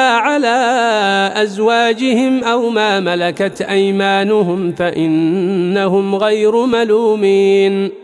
إلا على أزواجهم أو ما ملكت أيمانهم فإنهم غير ملومين.